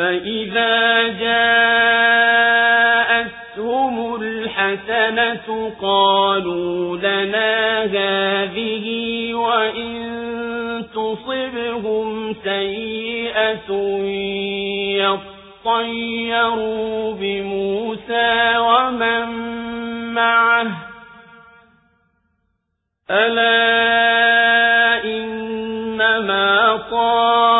فإذا جاءتهم الحسنة قالوا لنا هذه وإن تصبهم سيئة يطيروا بموسى ومن معه ألا إنما طائرهم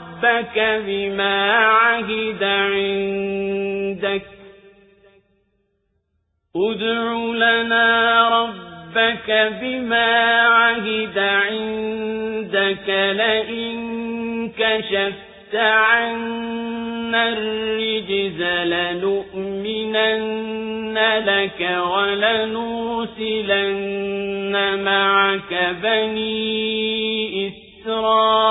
ربك بما عهد عندك. ادع لنا ربك بما عهد عندك. لئن كشفت عنا الرجز لنؤمنن لك ولنرسلن معك بني إسرائيل.